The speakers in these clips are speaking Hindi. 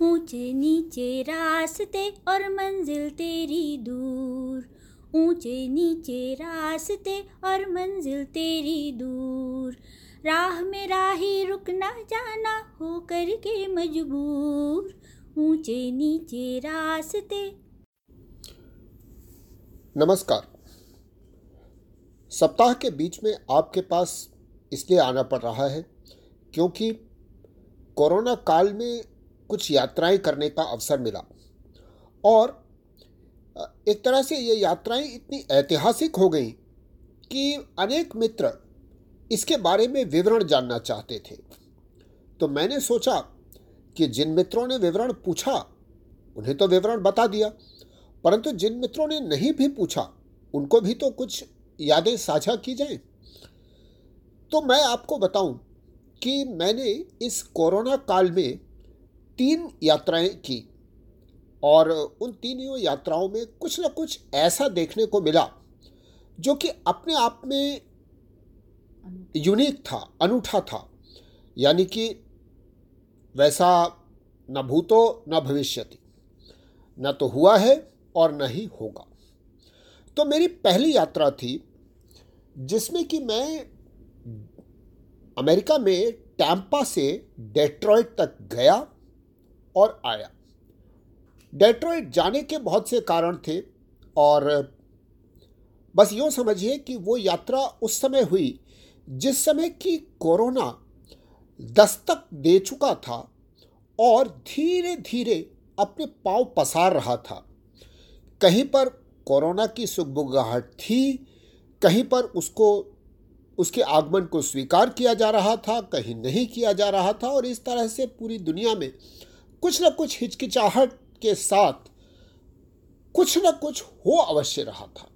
ऊँचे नीचे रास्ते और मंजिल तेरी दूर। ऊँचे नीचे रास्ते और मंजिल तेरी दूर। राह में राही रुक ना जाना हो करके मजबूर। ऊँचे नीचे रास्ते। नमस्कार। सप्ताह के बीच में आपके पास इसलिए आना पड़ रहा है क्योंकि कोरोना काल में कुछ यात्राएँ करने का अवसर मिला। और एक तरह से ये यात्राएँ इतनी ऐतिहासिक हो गई कि अनेक मित्र इसके बारे में विवरण जानना चाहते थे। तो मैंने सोचा कि जिन मित्रों ने विवरण पूछा, उन्हें तो विवरण बता दिया, परंतु जिन मित्रों ने नहीं भी पूछा, उनको भी तो कुछ यादें साझा की जाएँ। तो मैं आपको बताऊँ कि मैंने इस कोरोना काल में तीन यात्राएँ की। और उन तीनों यात्राओं में कुछ ना कुछ ऐसा देखने को मिला, जो कि अपने आप में यूनिक था, अनूठा था। यानी कि वैसा न भूतो, न भविष्यति। न तो हुआ है और न ही होगा। तो मेरी पहली यात्रा थी, जिसमें कि मैं अमेरिका में टैंपा से डेट्रॉयट तक गया और आया। डेट्रॉइट जाने के बहुत से कारण थे और बस यूँ समझिए कि वो यात्रा उस समय हुई जिस समय कि कोरोना दस्तक दे चुका था और धीरे धीरे अपने पाँव पसार रहा था। कहीं पर कोरोना की सुगबुगाहट थी, कहीं पर उसको, उसके आगमन को स्वीकार किया जा रहा था, कहीं नहीं किया जा रहा था और इस तरह से पूरी दुनिया में कुछ न कुछ हिचकिचाहट के साथ कुछ न कुछ हो अवश्य रहा था।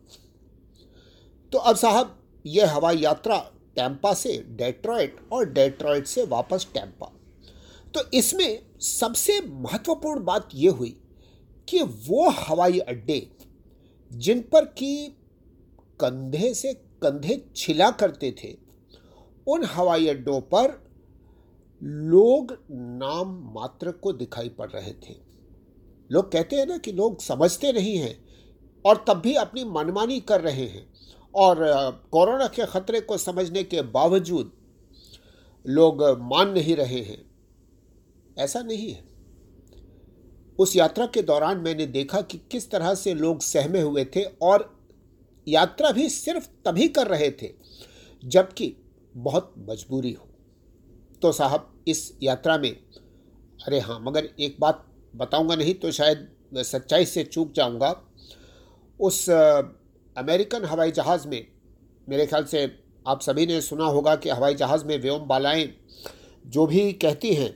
तो अब साहब, यह हवाई यात्रा टैंपा से डेट्रॉइट और डेट्रॉयट से वापस टैंपा तो इसमें सबसे महत्वपूर्ण बात यह हुई कि वो हवाई अड्डे जिन पर कि कंधे से कंधे छिला करते थे, उन हवाई अड्डों पर लोग नाम मात्र को दिखाई पड़ रहे थे। लोग कहते हैं ना कि लोग समझते नहीं हैं और तब भी अपनी मनमानी कर रहे हैं और कोरोना के ख़तरे को समझने के बावजूद लोग मान नहीं रहे हैं। ऐसा नहीं है। उस यात्रा के दौरान मैंने देखा कि किस तरह से लोग सहमे हुए थे और यात्रा भी सिर्फ़ तभी कर रहे थे जबकि बहुत मजबूरी हो। तो साहब, इस यात्रा में, अरे हाँ मगर एक बात बताऊँगा नहीं तो शायद सच्चाई से चूक जाऊँगा। उस अमेरिकन हवाई जहाज़ में, मेरे ख्याल से आप सभी ने सुना होगा कि हवाई जहाज़ में व्योम बालाएँ जो भी कहती हैं,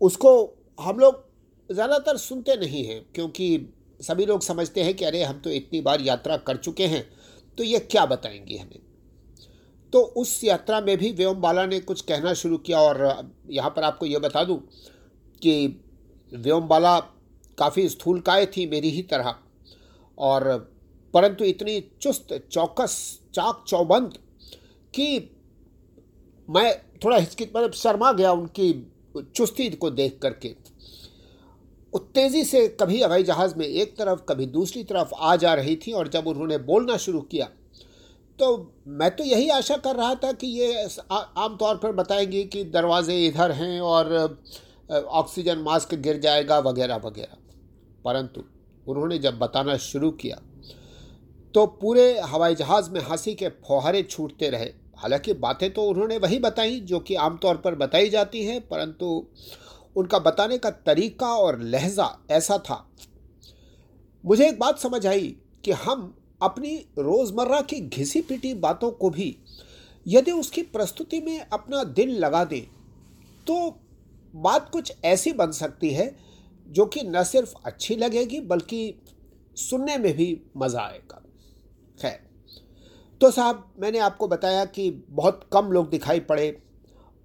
उसको हम लोग ज़्यादातर सुनते नहीं हैं, क्योंकि सभी लोग समझते हैं कि अरे हम तो इतनी बार यात्रा कर चुके हैं तो ये क्या बताएँगी हमें? तो उस यात्रा में भी व्योम बाला ने कुछ कहना शुरू किया और यहाँ पर आपको ये बता दूँ कि व्योम बाला काफ़ी स्थूलकाय थी मेरी ही तरह और, परंतु इतनी चुस्त, चौकस, चाक चौबंद कि मैं थोड़ा हिचकित मतलब शर्मा गया उनकी चुस्ती को देख करके। तेज़ी से कभी हवाई जहाज़ में एक तरफ़, कभी दूसरी तरफ़ आ जा रही थी और जब उन्होंने बोलना शुरू किया तो मैं तो यही आशा कर रहा था कि ये आमतौर पर बताएँगे कि दरवाजे इधर हैं और ऑक्सीजन मास्क गिर जाएगा वगैरह वगैरह। परंतु उन्होंने जब बताना शुरू किया तो पूरे हवाई जहाज़ में हँसी के फौहारे छूटते रहे। हालाँकि बातें तो उन्होंने वही बताई, जो कि आमतौर पर बताई जाती हैं, परंतु उनका बताने का तरीका और लहजा ऐसा था। मुझे एक बात समझ आई कि हम अपनी रोज़मर्रा की घिसी पिटी बातों को भी यदि उसकी प्रस्तुति में अपना दिल लगा दें तो बात कुछ ऐसी बन सकती है जो कि न सिर्फ़ अच्छी लगेगी, बल्कि सुनने में भी मज़ा आएगा। खैर तो साहब, मैंने आपको बताया कि बहुत कम लोग दिखाई पड़े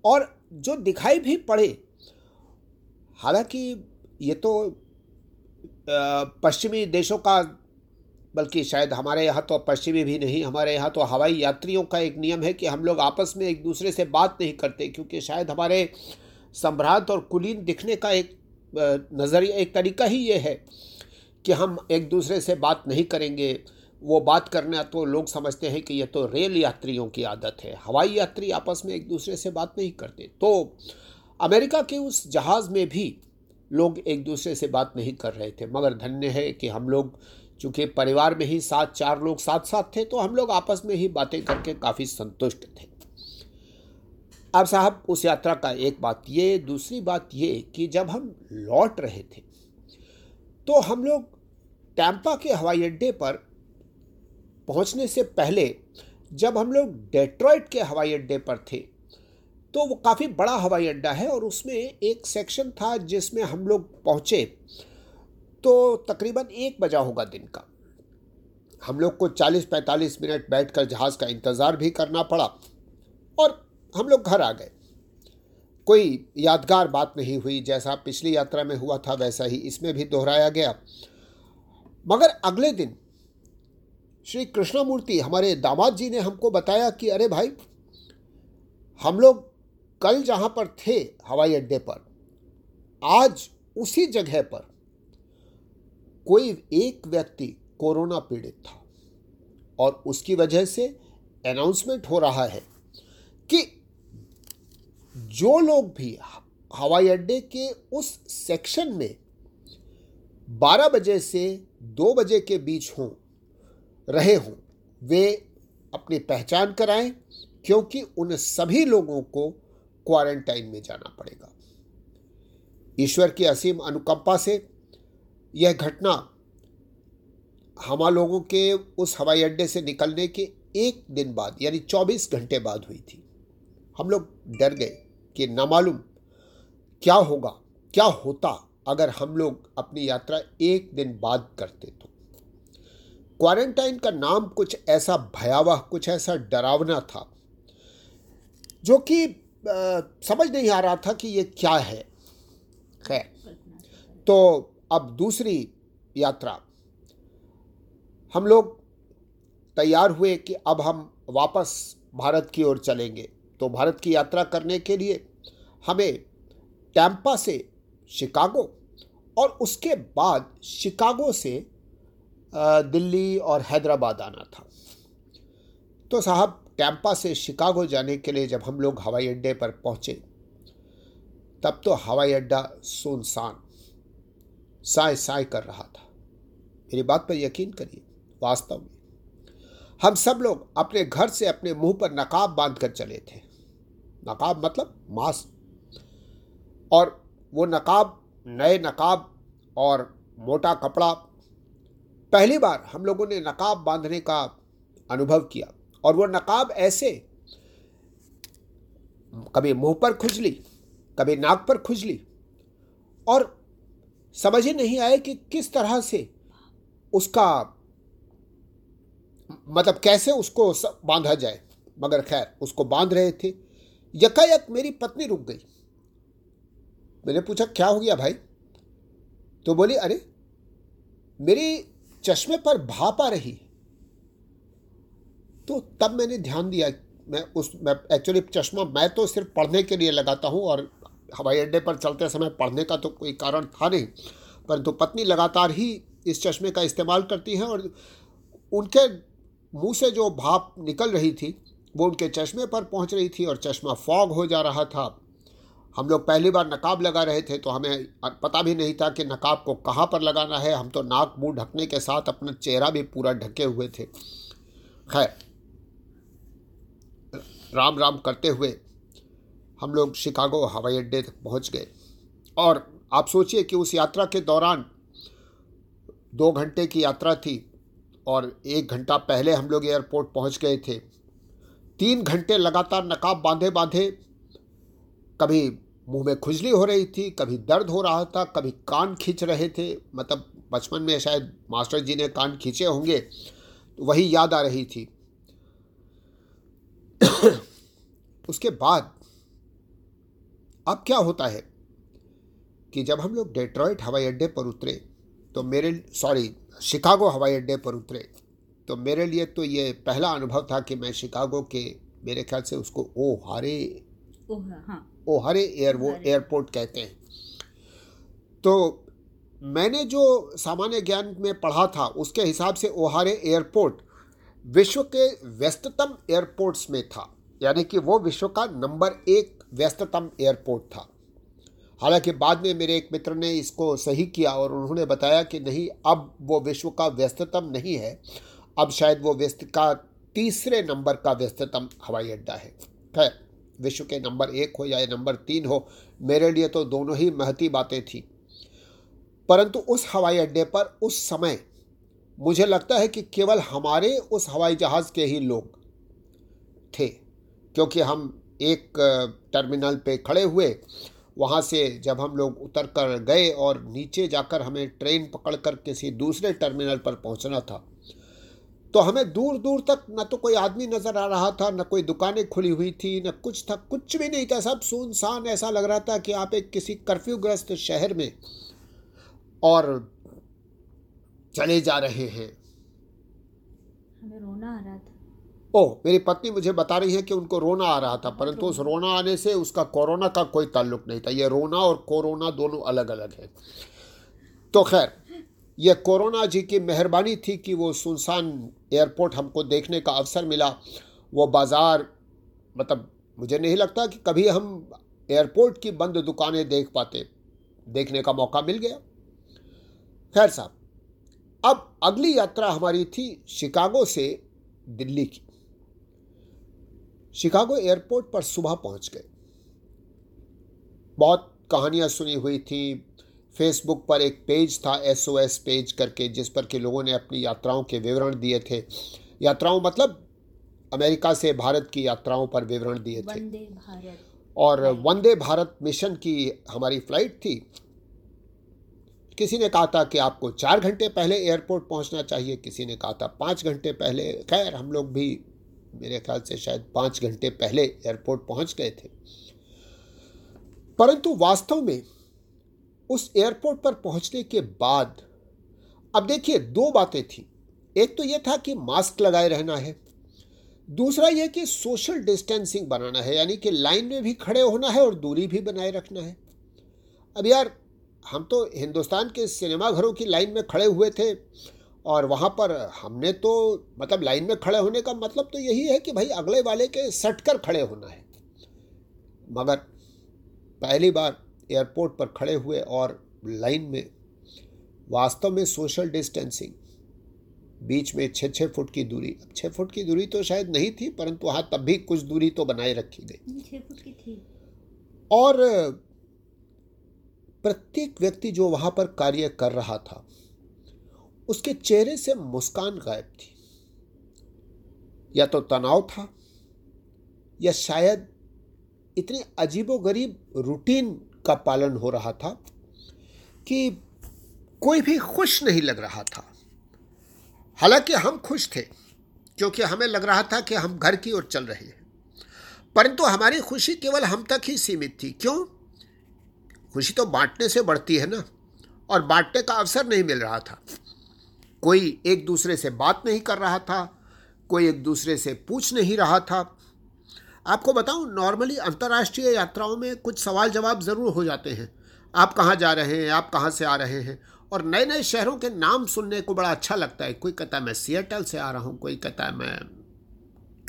और जो दिखाई भी पड़े, हालाँकि ये तो पश्चिमी देशों का बल्कि शायद हमारे यहाँ तो पश्चिमी भी नहीं, हमारे यहाँ तो हवाई यात्रियों का एक नियम है कि हम लोग आपस में एक दूसरे से बात नहीं करते, क्योंकि शायद हमारे संभ्रांत और कुलीन दिखने का एक नज़रिया, एक तरीका ही ये है कि हम एक दूसरे से बात नहीं करेंगे। वो बात करना तो लोग समझते हैं कि ये तो रेल यात्रियों की आदत है। हवाई यात्री आपस में एक दूसरे से बात नहीं करते। तो अमेरिका के उस जहाज़ में भी लोग एक दूसरे से बात नहीं कर रहे थे। मगर धन्य है कि हम लोग चूँकि परिवार में ही सात, चार लोग साथ साथ थे तो हम लोग आपस में ही बातें करके काफ़ी संतुष्ट थे। अब साहब, उस यात्रा का एक बात ये, दूसरी बात ये कि जब हम लौट रहे थे तो हम लोग टैंपा के हवाई अड्डे पर पहुँचने से पहले, जब हम लोग डेट्रॉइट के हवाई अड्डे पर थे तो वो काफ़ी बड़ा हवाई अड्डा है और उसमें एक सेक्शन था जिसमें हम लोग पहुँचे। तो तकरीबन एक बजा होगा दिन का। हम लोग को 40-45 मिनट बैठकर जहाज़ का इंतज़ार भी करना पड़ा और हम लोग घर आ गए। कोई यादगार बात नहीं हुई, जैसा पिछली यात्रा में हुआ था वैसा ही इसमें भी दोहराया गया। मगर अगले दिन श्री कृष्णमूर्ति हमारे दामाद जी ने हमको बताया कि अरे भाई, हम लोग कल जहाँ पर थे हवाई अड्डे पर, आज उसी जगह पर कोई एक व्यक्ति कोरोना पीड़ित था और उसकी वजह से अनाउंसमेंट हो रहा है कि जो लोग भी हवाई अड्डे के उस सेक्शन में 12 बजे से 2 बजे के बीच हों, रहे हों, वे अपनी पहचान कराएँ, क्योंकि उन सभी लोगों को क्वारंटाइन में जाना पड़ेगा। ईश्वर की असीम अनुकंपा से यह घटना हम लोगों के उस हवाई अड्डे से निकलने के एक दिन बाद, यानी 24 घंटे बाद हुई थी। हम लोग डर गए कि न मालूम क्या होगा, क्या होता अगर हम लोग अपनी यात्रा एक दिन बाद करते तो। क्वारंटाइन का नाम कुछ ऐसा भयावह, कुछ ऐसा डरावना था, जो कि समझ नहीं आ रहा था कि ये क्या है। खैर तो अब दूसरी यात्रा। हम लोग तैयार हुए कि अब हम वापस भारत की ओर चलेंगे। तो भारत की यात्रा करने के लिए हमें टैंपा से शिकागो और उसके बाद शिकागो से दिल्ली और हैदराबाद आना था। तो साहब टैंपा से शिकागो जाने के लिए जब हम लोग हवाई अड्डे पर पहुँचे, तब तो हवाई अड्डा सुनसान साय साय कर रहा था। मेरी बात पर यकीन करिए, वास्तव में हम सब लोग अपने घर से अपने मुँह पर नकाब बाँध कर चले थे। नकाब मतलब मास्क और वो नकाब, नए नकाब और मोटा कपड़ा। पहली बार हम लोगों ने नकाब बांधने का अनुभव किया और वो नकाब ऐसे कभी मुँह पर खुजली, कभी नाक पर खुजली और समझ ही नहीं आए कि किस तरह से उसका मतलब कैसे उसको बांधा जाए। मगर खैर, उसको बाँध रहे थे। यकायक मेरी पत्नी रुक गई। मैंने पूछा, क्या हो गया भाई? तो बोली, अरे, मेरी चश्मे पर भाप आ रही तो तब मैंने ध्यान दिया, मैं उस, मैं एक्चुअली चश्मा, मैं तो सिर्फ़ पढ़ने के लिए लगाता हूँ और हवाई अड्डे पर चलते समय पढ़ने का तो कोई कारण था नहीं, परंतु पत्नी लगातार ही इस चश्मे का इस्तेमाल करती हैं और उनके मुँह से जो भाप निकल रही थी, वो उनके चश्मे पर पहुँच रही थी और चश्मा फॉग हो जा रहा था। हम लोग पहली बार नकाब लगा रहे थे तो हमें पता भी नहीं था कि नकाब को कहाँ पर लगाना है। हम तो नाक मुँह ढकने के साथ अपना चेहरा भी पूरा ढके हुए थे। खैर राम राम करते हुए हम लोग शिकागो हवाई अड्डे तक पहुँच गए। और आप सोचिए कि उस यात्रा के दौरान दो घंटे की यात्रा थी और एक घंटा पहले हम लोग एयरपोर्ट पहुँच गए थे। तीन घंटे लगातार नकाब बांधे बांधे कभी मुँह में खुजली हो रही थी, कभी दर्द हो रहा था, कभी कान खींच रहे थे। मतलब बचपन में शायद मास्टर जी ने कान खींचे होंगे तो वही याद आ रही थी। उसके बाद अब क्या होता है कि जब हम लोग डेट्रॉइट हवाई अड्डे पर उतरे तो मेरे सॉरी शिकागो हवाई अड्डे पर उतरे तो मेरे लिए तो ये पहला अनुभव था कि मैं शिकागो के मेरे ख्याल से उसको ओ हारे हाँ। ओ हरे एयर वो एयरपोर्ट कहते हैं। तो मैंने जो सामान्य ज्ञान में पढ़ा था उसके हिसाब से ओहारे एयरपोर्ट विश्व के व्यस्ततम एयरपोर्ट्स में था यानी कि वो विश्व का नंबर एक व्यस्ततम एयरपोर्ट था। हालाँकि बाद में मेरे एक मित्र ने इसको सही किया और उन्होंने बताया कि नहीं, अब वो विश्व का व्यस्ततम नहीं है। अब शायद वो व्यस्त का तीसरे नंबर का व्यस्ततम हवाई अड्डा है। खैर, विश्व के नंबर एक हो या नंबर तीन हो, मेरे लिए तो दोनों ही महती बातें थी। परंतु उस हवाई अड्डे पर उस समय मुझे लगता है कि केवल हमारे उस हवाई जहाज़ के ही लोग थे, क्योंकि हम एक टर्मिनल पे खड़े हुए। वहाँ से जब हम लोग उतर कर गए और नीचे जाकर हमें ट्रेन पकड़ कर किसी दूसरे टर्मिनल पर पहुँचना था तो हमें दूर दूर तक न तो कोई आदमी नज़र आ रहा था, न कोई दुकानें खुली हुई थी, न कुछ था, कुछ भी नहीं था। सब सुनसान ऐसा लग रहा था कि आप एक किसी कर्फ्यूग्रस्त शहर में और चले जा रहे हैं। हमें रोना आ रहा ओह, मेरी पत्नी मुझे बता रही है कि उनको रोना आ रहा था, परंतु उस रोना आने से उसका कोरोना का कोई ताल्लुक नहीं था। ये रोना और कोरोना दोनों अलग अलग है। तो खैर यह कोरोना जी की मेहरबानी थी कि वो सुनसान एयरपोर्ट हमको देखने का अवसर मिला। वो बाज़ार मतलब मुझे नहीं लगता कि कभी हम एयरपोर्ट की बंद दुकानें देख पाते, देखने का मौका मिल गया। खैर साहब, अब अगली यात्रा हमारी थी शिकागो से दिल्ली की। शिकागो एयरपोर्ट पर सुबह पहुँच गए। बहुत कहानियाँ सुनी हुई थी। फेसबुक पर एक पेज था एस ओ एस पेज करके जिस पर के लोगों ने अपनी यात्राओं के विवरण दिए थे। यात्राओं मतलब अमेरिका से भारत की यात्राओं पर विवरण दिए थे। और वंदे भारत मिशन की हमारी फ़्लाइट थी। किसी ने कहा था कि आपको चार घंटे पहले एयरपोर्ट पहुँचना चाहिए किसी ने कहा था पाँच घंटे पहले। खैर हम लोग भी मेरे ख्याल से शायद पाँच घंटे पहले एयरपोर्ट पहुँच गए थे। परंतु वास्तव में उस एयरपोर्ट पर पहुँचने के बाद, अब देखिए दो बातें थी। एक तो यह था कि मास्क लगाए रहना है। दूसरा यह कि सोशल डिस्टेंसिंग बनाना है, यानी कि लाइन में भी खड़े होना है और दूरी भी बनाए रखना है। अब यार, हम तो हिंदुस्तान के सिनेमा घरों की लाइन में खड़े हुए थे। और वहाँ पर हमने तो मतलब लाइन में खड़े होने का मतलब तो यही है कि भाई अगले वाले के सट कर खड़े होना है। मगर पहली बार एयरपोर्ट पर खड़े हुए और लाइन में वास्तव में सोशल डिस्टेंसिंग बीच में छः छः फुट की दूरी अब छः फुट की दूरी तो शायद नहीं थी परंतु हाँ तब भी कुछ दूरी तो बनाए रखी गई। छः फुट की थी। और प्रत्येक व्यक्ति जो वहाँ पर कार्य कर रहा था उसके चेहरे से मुस्कान गायब थी। या तो तनाव था, या शायद इतनी अजीबोगरीब रूटीन का पालन हो रहा था कि कोई भी खुश नहीं लग रहा था। हालाँकि हम खुश थे, क्योंकि हमें लग रहा था कि हम घर की ओर चल रहे हैं। परंतु हमारी खुशी केवल हम तक ही सीमित थी। क्यों? खुशी तो बांटने से बढ़ती है ना, और बांटने का अवसर नहीं मिल रहा था। कोई एक दूसरे से बात नहीं कर रहा था, कोई एक दूसरे से पूछ नहीं रहा था। आपको बताऊँ नॉर्मली अंतर्राष्ट्रीय यात्राओं में कुछ सवाल जवाब ज़रूर हो जाते हैं। आप कहाँ जा रहे हैं, आप कहाँ से आ रहे हैं? और नए नए शहरों के नाम सुनने को बड़ा अच्छा लगता है। कोई कहता है, मैं सियाटल से आ रहा हूँ कोई कहता है, मैं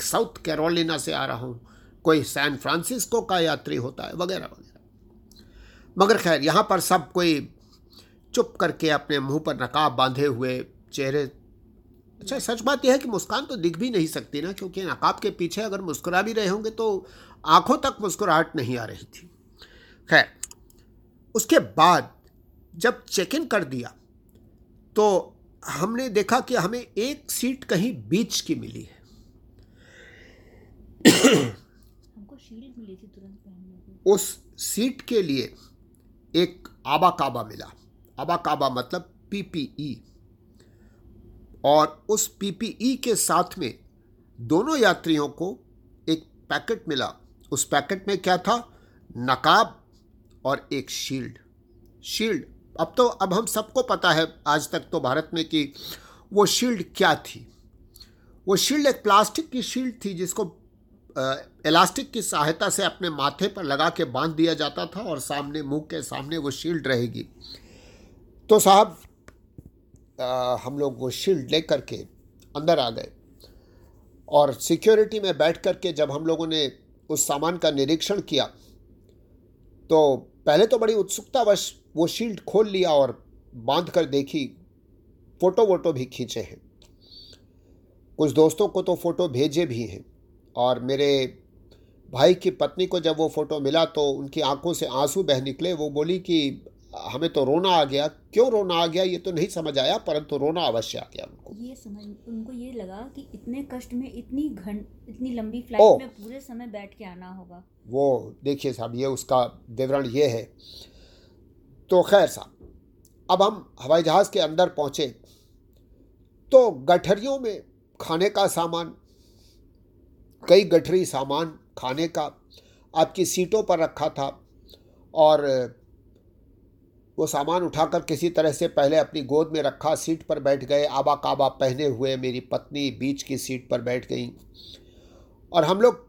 साउथ कैरोलिना से आ रहा हूँ कोई सैन फ्रांसिस्को का यात्री होता है, वगैरह वगैरह। मगर खैर, यहाँ पर सब कोई चुप करके अपने मुँह पर नकाब बांधे हुए चेहरे। अच्छा सच बात यह है कि मुस्कान तो दिख भी नहीं सकती ना क्योंकि नकाब के पीछे अगर मुस्कुरा भी रहे होंगे तो आँखों तक मुस्कुराहट नहीं आ रही थी। खैर उसके बाद जब चेक इन कर दिया तो हमने देखा कि हमें एक सीट कहीं बीच की मिली है। हमको शील्ड मिली थी तुरंत पहनने उस सीट के लिए एक आबा काबा मिला आबा काबा मतलब पीपीई और उस पीपीई के साथ में दोनों यात्रियों को एक पैकेट मिला। उस पैकेट में क्या था? नकाब और एक शील्ड। शील्ड। अब तो अब हम सबको पता है आज तक तो भारत में कि वो शील्ड क्या थी। वो शील्ड एक प्लास्टिक की शील्ड थी जिसको इलास्टिक की सहायता से अपने माथे पर लगा के बाँध दिया जाता था और सामने, मुँह के सामने वो शील्ड रहेगी। तो साहब हम लोग वो शील्ड लेकर के अंदर आ गए। और सिक्योरिटी में बैठ कर के जब हम लोगों ने उस सामान का निरीक्षण किया तो पहले तो बड़ी उत्सुकतावश वो शील्ड खोल लिया और बाँध कर देखी फ़ोटो वोटो भी खींचे हैं। कुछ दोस्तों को तो फ़ोटो भेजे भी हैं और मेरे भाई की पत्नी को जब वो फ़ोटो मिला तो उनकी आँखों से आँसू बह निकले, वो बोली कि हमें तो रोना आ गया। क्यों रोना आ गया ये तो नहीं समझ आया परंतु रोना अवश्य आ गया उनको। ये समझ उनको ये लगा कि इतने कष्ट में इतनी घंट इतनी लंबी फ़्लाइट में पूरे समय बैठ के आना होगा। वो देखिए साहब ये उसका विवरण ये है। तो खैर साहब अब हम हवाई जहाज़ के अंदर पहुँचे। तो गठरियों में खाने का सामान कई गठरी सामान खाने का आपकी सीटों पर रखा था और वो सामान उठाकर किसी तरह से पहले अपनी गोद में रखा, सीट पर बैठ गए। आबा काबा पहने हुए मेरी पत्नी बीच की सीट पर बैठ गई। और हम लोग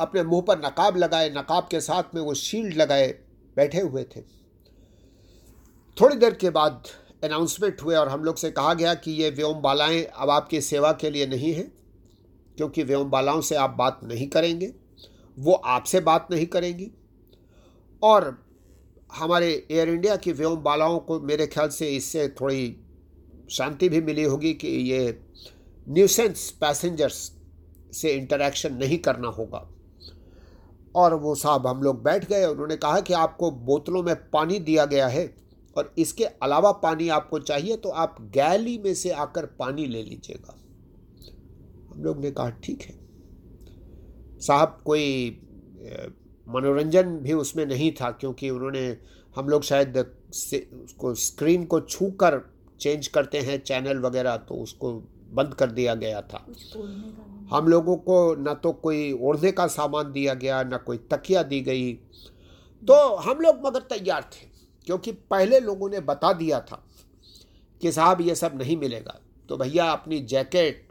अपने मुँह पर नकाब लगाए, नकाब के साथ में वो शील्ड लगाए, बैठे हुए थे। थोड़ी देर के बाद अनाउंसमेंट हुए और हम लोग से कहा गया कि ये व्योम बालाएँ अब आपकी सेवा के लिए नहीं हैं, क्योंकि व्योम बालाओं से आप बात नहीं करेंगे। वो आपसे बात नहीं करेंगी। और हमारे एयर इंडिया की व्योम बालाओं को मेरे ख्याल से इससे थोड़ी शांति भी मिली होगी कि ये न्यूसेंस पैसेंजर्स से इंटरेक्शन नहीं करना होगा। और वो साहब हम लोग बैठ गए उन्होंने कहा कि आपको बोतलों में पानी दिया गया है और इसके अलावा पानी आपको चाहिए तो आप गैली में से आकर पानी ले लीजिएगा। हम लोग ने कहा, ठीक है। साहब कोई मनोरंजन भी उसमें नहीं था क्योंकि उन्होंने हम लोग शायद उसको स्क्रीन को छू कर चेंज करते हैं चैनल वगैरह तो उसको बंद कर दिया गया था। हम लोगों को न तो कोई ओढ़ने का सामान दिया गया ना कोई तकिया दी गई। तो हम लोग मगर तैयार थे क्योंकि पहले लोगों ने बता दिया था कि साहब ये सब नहीं मिलेगा। तो भैया अपनी जैकेट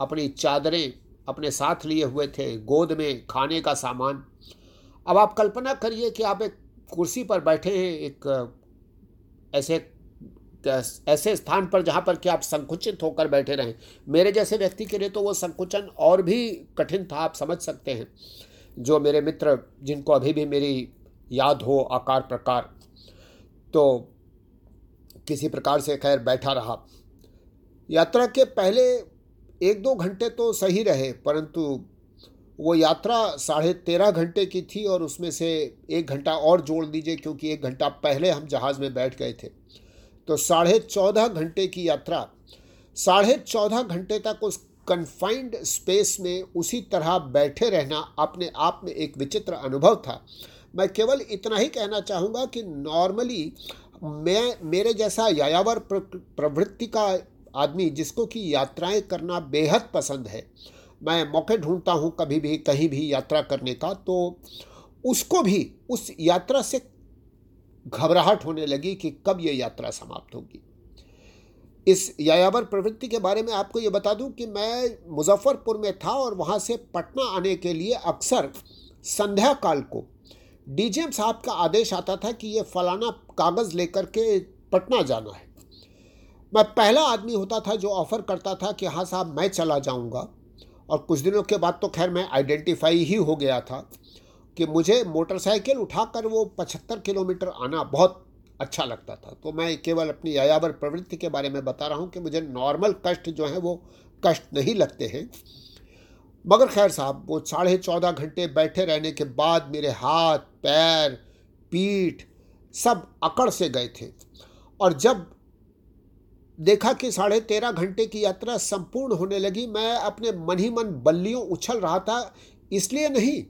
अपनी चादरें अपने साथ लिए हुए थे गोद में खाने का सामान। अब आप कल्पना करिए कि आप एक कुर्सी पर बैठे हैं, एक ऐसे ऐसे स्थान पर जहाँ पर कि आप संकुचित होकर बैठे रहें। मेरे जैसे व्यक्ति के लिए तो वो संकुचन और भी कठिन था, आप समझ सकते हैं, जो मेरे मित्र जिनको अभी भी मेरी याद हो आकार प्रकार। तो किसी प्रकार से खैर बैठा रहा। यात्रा के पहले एक दो घंटे तो सही रहे, परंतु वो यात्रा साढ़े तेरह घंटे की थी और उसमें से एक घंटा और जोड़ दीजिए क्योंकि एक घंटा पहले हम जहाज़ में बैठ गए थे। तो साढ़े चौदह घंटे की यात्रा, साढ़े चौदह घंटे तक उस कन्फाइंड स्पेस में उसी तरह बैठे रहना अपने आप में एक विचित्र अनुभव था। मैं केवल इतना ही कहना चाहूँगा कि नॉर्मली मैं, मेरे जैसा यायावर प्र- प्रवृत्ति का आदमी जिसको कि यात्राएँ करना बेहद पसंद है मैं मौके ढूंढता हूँ कभी भी, कहीं भी यात्रा करने का तो उसको भी, उस यात्रा से घबराहट होने लगी कि कब ये यात्रा समाप्त होगी। इस यायावर प्रवृत्ति के बारे में आपको ये बता दूँ कि मैं मुजफ्फरपुर में था और वहाँ से पटना आने के लिए अक्सर संध्या काल को डीजीएम साहब का आदेश आता था कि ये फलाना कागज़ लेकर के पटना जाना है। मैं पहला आदमी होता था जो ऑफ़र करता था कि हाँ साहब, मैं चला जाऊँगा। और कुछ दिनों के बाद तो खैर मैं आइडेंटिफाई ही हो गया था कि मुझे मोटरसाइकिल उठाकर वो पचहत्तर किलोमीटर आना बहुत अच्छा लगता था। तो मैं केवल अपनी यायावर प्रवृत्ति के बारे में बता रहा हूँ कि मुझे नॉर्मल कष्ट जो है वो कष्ट नहीं लगते हैं। मगर खैर साहब, वो साढ़े चौदह घंटे बैठे रहने के बाद मेरे हाथ, पैर, पीठ सब अकड़ से गए थे। और जब देखा कि साढ़े तेरह घंटे की यात्रा संपूर्ण होने लगी। मैं अपने मन ही मन बल्लियों उछल रहा था, इसलिए नहीं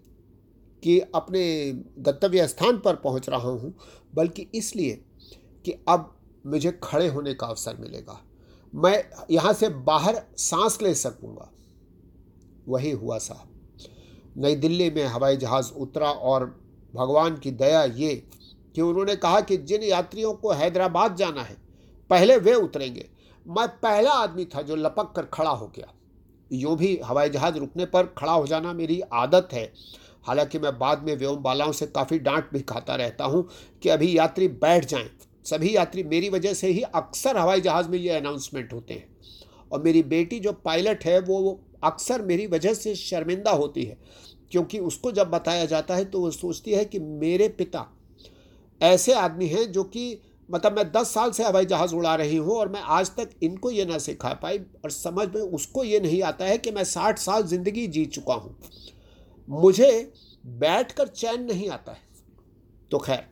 कि अपने गंतव्य स्थान पर पहुँच रहा हूँ, बल्कि इसलिए कि अब मुझे खड़े होने का अवसर मिलेगा। मैं यहाँ से बाहर सांस ले सकूँगा। वही हुआ साहब नई दिल्ली में हवाई जहाज़ उतरा और भगवान की दया ये कि उन्होंने कहा कि जिन यात्रियों को हैदराबाद जाना है पहले वे उतरेंगे। मैं पहला आदमी था जो लपक कर खड़ा हो गया। यूँ भी हवाई जहाज़ रुकने पर खड़ा हो जाना मेरी आदत है। हालाँकि मैं बाद में व्योम बालाओं से काफ़ी डांट भी खाता रहता हूँ कि अभी यात्री बैठ जाएँ। सभी यात्री मेरी वजह से ही अक्सर हवाई जहाज़ में ये अनाउंसमेंट होते हैं। और मेरी बेटी जो पायलट है, वो अक्सर मेरी वजह से शर्मिंदा होती है। क्योंकि उसको जब बताया जाता है तो वो सोचती है कि मेरे पिता ऐसे आदमी हैं जो कि मतलब मैं दस साल से हवाई जहाज़ उड़ा रही हूँ और मैं आज तक इनको ये ना सिखा पाई और समझ में उसको ये नहीं आता है कि मैं साठ साल ज़िंदगी जी चुका हूँ। मुझे बैठ कर चैन नहीं आता है। तो खैर,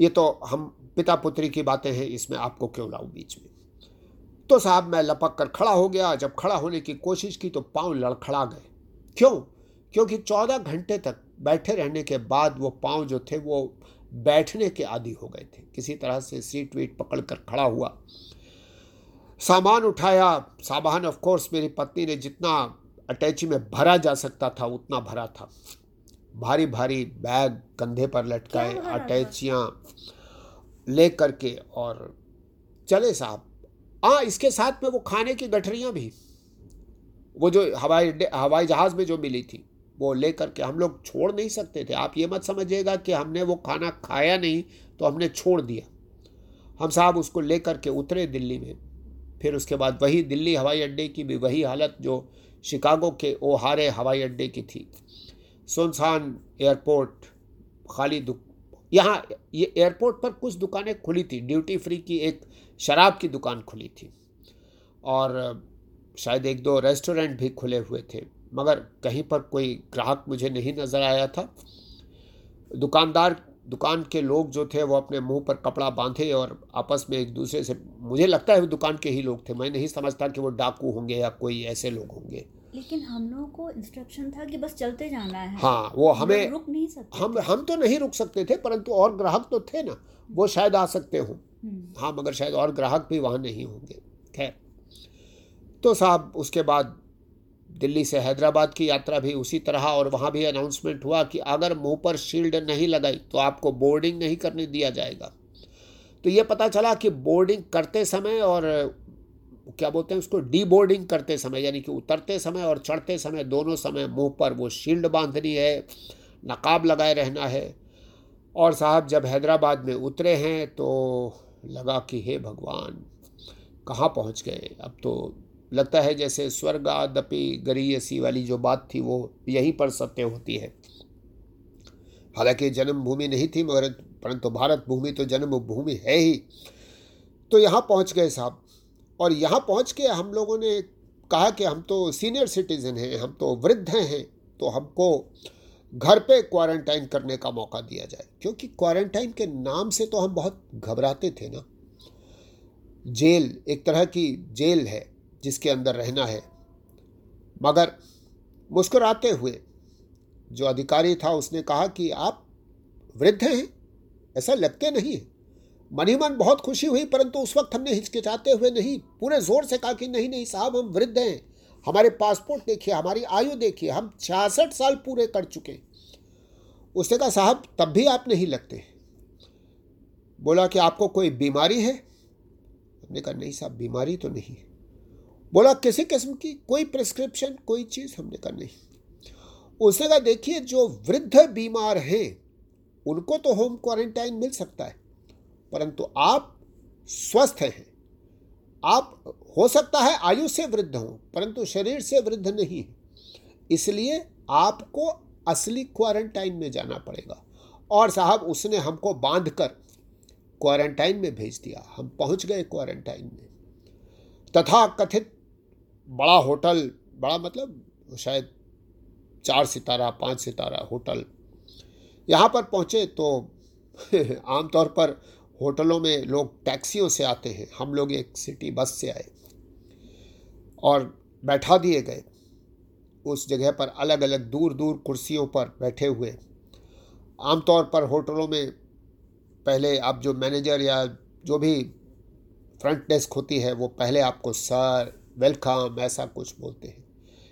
ये तो हम पिता पुत्री की बातें हैं, इसमें आपको क्यों लाऊं बीच में? तो साहब, मैं लपक कर खड़ा हो गया। जब खड़ा होने की कोशिश की तो पाँव लड़खड़ा गए। क्यों? क्योंकि चौदह घंटे तक बैठे रहने के बाद वो पाँव जो थे वो बैठने के आदि हो गए थे। किसी तरह से सीट वीट पकड़ कर खड़ा हुआ। सामान उठाया। सामान ऑफ़ कोर्स मेरी पत्नी ने जितना अटैची में भरा जा सकता था उतना भरा था। भारी भारी बैग कंधे पर लटकाए अटैचियाँ ले करके और चले साहब। हाँ इसके साथ में वो खाने की गठरियाँ भी। वो जो हवाई हवाई जहाज़ में जो मिली थी। वो ले करके हम लोग छोड़ नहीं सकते थे। आप ये मत समझिएगा कि हमने वो खाना खाया नहीं तो हमने छोड़ दिया। हम साहब उसको ले करके उतरे दिल्ली में। फिर उसके बाद वही दिल्ली हवाई अड्डे की भी वही हालत जो शिकागो के ओहारे हवाई अड्डे की थी। सुनसान एयरपोर्ट, खाली दुक, यहाँ ये एयरपोर्ट पर कुछ दुकानें खुली थी। ड्यूटी फ्री की एक शराब की दुकान खुली थी। और शायद एक दो रेस्टोरेंट भी खुले हुए थे। मगर कहीं पर कोई ग्राहक मुझे नहीं नज़र आया था। दुकानदार दुकान के लोग जो थे वो अपने मुँह पर कपड़ा बांधे और आपस में एक दूसरे से मुझे लगता है वो दुकान के ही लोग थे। मैं नहीं समझता कि वो डाकू होंगे या कोई ऐसे लोग होंगे। लेकिन हम लोगों को इंस्ट्रक्शन था कि बस चलते जाना है। हाँ वो हमें रुक नहीं सकते हम हम तो नहीं रुक सकते थे परंतु और ग्राहक तो थे ना वो शायद आ सकते हो। हम्म। हाँ मगर शायद और ग्राहक भी वहाँ नहीं होंगे। खैर तो साहब उसके बाद दिल्ली से हैदराबाद की यात्रा भी उसी तरह और वहाँ भी अनाउंसमेंट हुआ कि अगर मुँह पर शील्ड नहीं लगाई तो आपको बोर्डिंग नहीं करने दिया जाएगा। तो ये पता चला कि बोर्डिंग करते समय और, क्या बोलते हैं उसको डी बोर्डिंग करते समय, यानी कि उतरते समय और चढ़ते समय, दोनों समय मुँह पर वो शील्ड बांधनी है, नकाब लगाए रहना है। और साहब, जब हैदराबाद में उतरे हैं तो लगा कि हे भगवान, कहाँ पहुँच गए? अब तो लगता है जैसे स्वर्ग आदपि गरीयसी वाली जो बात थी वो यहीं पर सत्य होती है। हालाँकि जन्मभूमि नहीं थी, मगर परंतु भारत भूमि तो जन्मभूमि है ही। तो यहाँ पहुँच गए साहब। और यहाँ पहुँच के हम लोगों ने कहा कि हम तो सीनियर सिटीज़न हैं, हम तो वृद्ध हैं तो हमको घर पे क्वारंटाइन करने का मौका दिया जाए। क्योंकि क्वारंटाइन के नाम से तो हम बहुत घबराते थे ना। जेल, एक तरह की जेल है। जिसके अंदर रहना है। मगर मुस्कुराते हुए जो अधिकारी था, उसने कहा कि आप वृद्ध हैं, ऐसा लगते नहीं ही। मन बहुत खुशी हुई, परंतु उस वक्त हमने हिचकिचाते हुए नहीं, पूरे ज़ोर से कहा कि नहीं नहीं साहब, हम वृद्ध हैं, हमारे पासपोर्ट देखिए, हमारी आयु देखिए, हम छियासठ साल पूरे कर चुके उसने कहा, साहब, तब भी आप नहीं लगते। बोला कि आपको कोई बीमारी है? हमने कहा, नहीं साहब, बीमारी तो नहीं बोला, किसी किस्म की कोई प्रिस्क्रिप्शन कोई चीज़ हमने कहा नहीं. उसने कहा, देखिए, जो वृद्ध बीमार हैं, उनको तो होम क्वारंटाइन मिल सकता है, परंतु आप स्वस्थ हैं। आप, हो सकता है आयु से वृद्ध हों, परंतु शरीर से वृद्ध नहीं इसलिए आपको असली क्वारंटाइन में जाना पड़ेगा। और साहब, उसने हमको बाँध कर क्वारंटाइन में भेज दिया। हम पहुँच गए क्वारंटाइन में। तथा कथित बड़ा होटल, बड़ा मतलब शायद चार सितारा, पाँच सितारा होटल। यहाँ पर पहुँचे तो आमतौर पर होटलों में लोग टैक्सियों से आते हैं। हम लोग एक सिटी बस से आए और बैठा दिए गए। उस जगह पर अलग अलग दूर दूर कुर्सियों पर बैठे हुए। आमतौर पर होटलों में पहले आप जो मैनेजर या जो भी फ्रंट डेस्क होती है, वो पहले आपको सर वेलकम ऐसा कुछ बोलते हैं।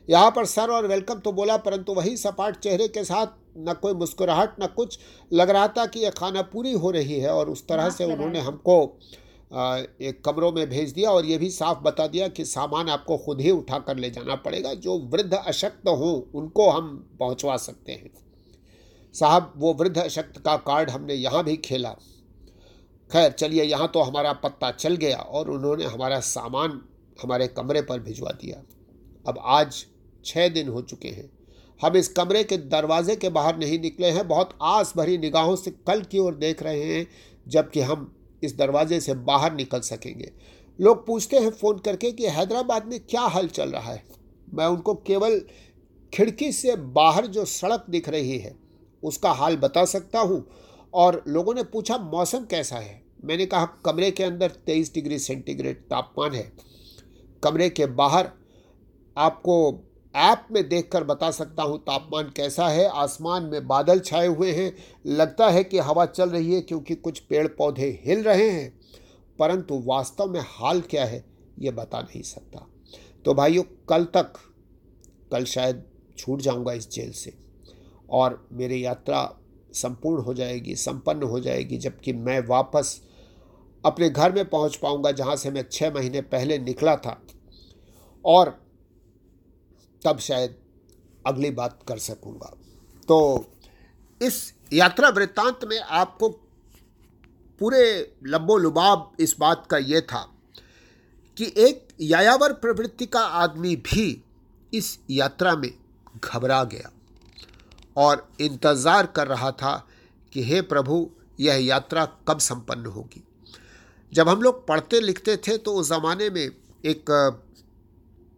यहाँ पर सर और वेलकम तो बोला परंतु वही सपाट चेहरे के साथ न कोई मुस्कुराहट न कुछ लग रहा था कि यह खाना पूरी हो रही है और उस तरह से उन्होंने हमको एक कमरों में भेज दिया और ये भी साफ़ बता दिया कि सामान आपको खुद ही उठा कर ले जाना पड़ेगा जो वृद्ध अशक्त हों उनको हम पहुंचवा सकते हैं। साहब वो वृद्ध अशक्त का कार्ड हमने यहाँ भी खेला। खैर चलिए यहाँ तो हमारा पत्ता चल गया और उन्होंने हमारा सामान हमारे कमरे पर भिजवा दिया। अब आज छः दिन हो चुके हैं। हम इस कमरे के दरवाजे के बाहर नहीं निकले हैं। बहुत आस भरी निगाहों से कल की ओर देख रहे हैं, जबकि हम इस दरवाजे से बाहर निकल सकेंगे। लोग पूछते हैं फ़ोन करके कि हैदराबाद में क्या हाल चल रहा है। मैं उनको केवल खिड़की से बाहर जो सड़क दिख रही है, उसका हाल बता सकता हूँ। और लोगों ने पूछा, मौसम कैसा है? मैंने कहा, कमरे के अंदर तेईस डिग्री सेंटीग्रेड तापमान है। कमरे के बाहर आपको ऐप में देखकर बता सकता हूँ तापमान कैसा है, आसमान में बादल छाए हुए हैं। लगता है कि हवा चल रही है क्योंकि कुछ पेड़ पौधे हिल रहे हैं, परंतु वास्तव में हाल क्या है ये बता नहीं सकता। तो भाइयों, कल तक, कल शायद छूट जाऊँगा इस जेल से और मेरी यात्रा संपूर्ण हो जाएगी, संपन्न हो जाएगी, जबकि मैं वापस अपने घर में पहुँच पाऊँगा जहाँ से मैं छः महीने पहले निकला था। और तब शायद अगली बात कर सकूँगा। तो इस यात्रा वृत्तांत में आपको पूरे लब्बो लुबाब इस बात का ये था कि एक यायावर प्रवृत्ति का आदमी भी इस यात्रा में घबरा गया और इंतज़ार कर रहा था कि, हे प्रभु, यह यात्रा कब संपन्न होगी? जब हम लोग पढ़ते लिखते थे तो उस ज़माने में एक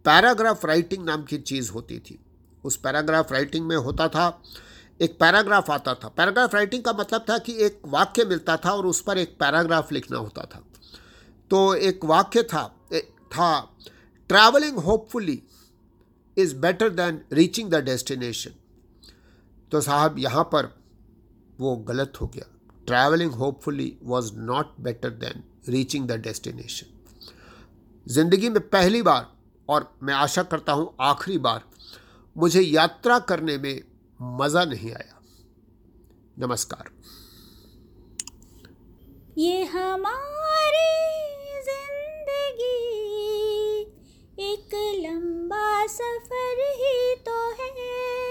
पैराग्राफ राइटिंग नाम की चीज़ होती थी। उस पैराग्राफ राइटिंग में होता था, एक पैराग्राफ आता था। पैराग्राफ राइटिंग का मतलब था कि एक वाक्य मिलता था और उस पर एक पैराग्राफ लिखना होता था। तो एक वाक्य था था travelling hopefully is better than reaching the destination तो साहब, यहाँ पर वो गलत हो गया। Travelling hopefully was not better than reaching the destination ज़िंदगी में पहली बार, और मैं आशा करता हूँ आखिरी बार, मुझे यात्रा करने में मज़ा नहीं आया। नमस्कार। ये हमारी ज़िंदगी, एक लंबा सफ़र ही तो है।